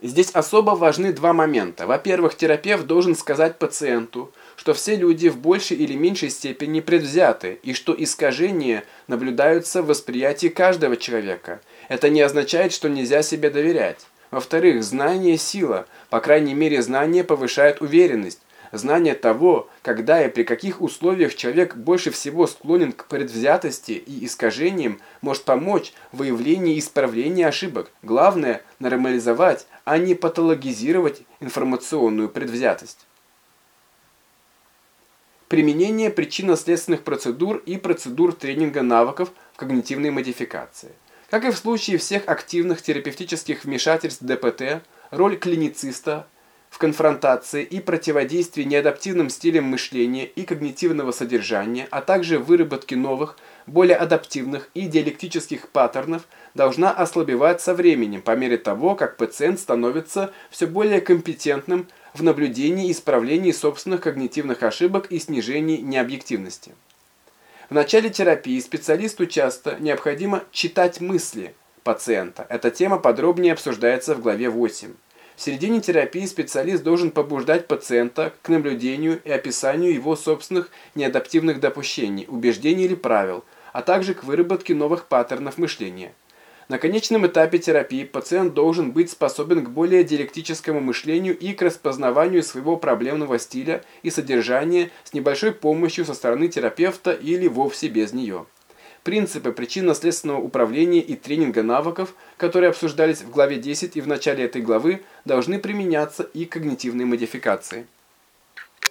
Здесь особо важны два момента. Во-первых, терапевт должен сказать пациенту, что все люди в большей или меньшей степени предвзяты и что искажения наблюдаются в восприятии каждого человека. Это не означает, что нельзя себе доверять. Во-вторых, знание – сила. По крайней мере, знание повышает уверенность. Знание того, когда и при каких условиях человек больше всего склонен к предвзятости и искажениям, может помочь в выявлении и исправлении ошибок. Главное – нормализовать, а не патологизировать информационную предвзятость. Применение причинно-следственных процедур и процедур тренинга навыков когнитивной модификации. Как и в случае всех активных терапевтических вмешательств ДПТ, роль клинициста – в конфронтации и противодействии неадаптивным стилям мышления и когнитивного содержания, а также выработке новых, более адаптивных и диалектических паттернов должна ослабевать со временем по мере того, как пациент становится все более компетентным в наблюдении и исправлении собственных когнитивных ошибок и снижении необъективности. В начале терапии специалисту часто необходимо читать мысли пациента. Эта тема подробнее обсуждается в главе 8. В середине терапии специалист должен побуждать пациента к наблюдению и описанию его собственных неадаптивных допущений, убеждений или правил, а также к выработке новых паттернов мышления. На конечном этапе терапии пациент должен быть способен к более диалектическому мышлению и к распознаванию своего проблемного стиля и содержания с небольшой помощью со стороны терапевта или вовсе без нее. Принципы причинно-следственного управления и тренинга навыков, которые обсуждались в главе 10 и в начале этой главы, должны применяться и к когнитивной модификации.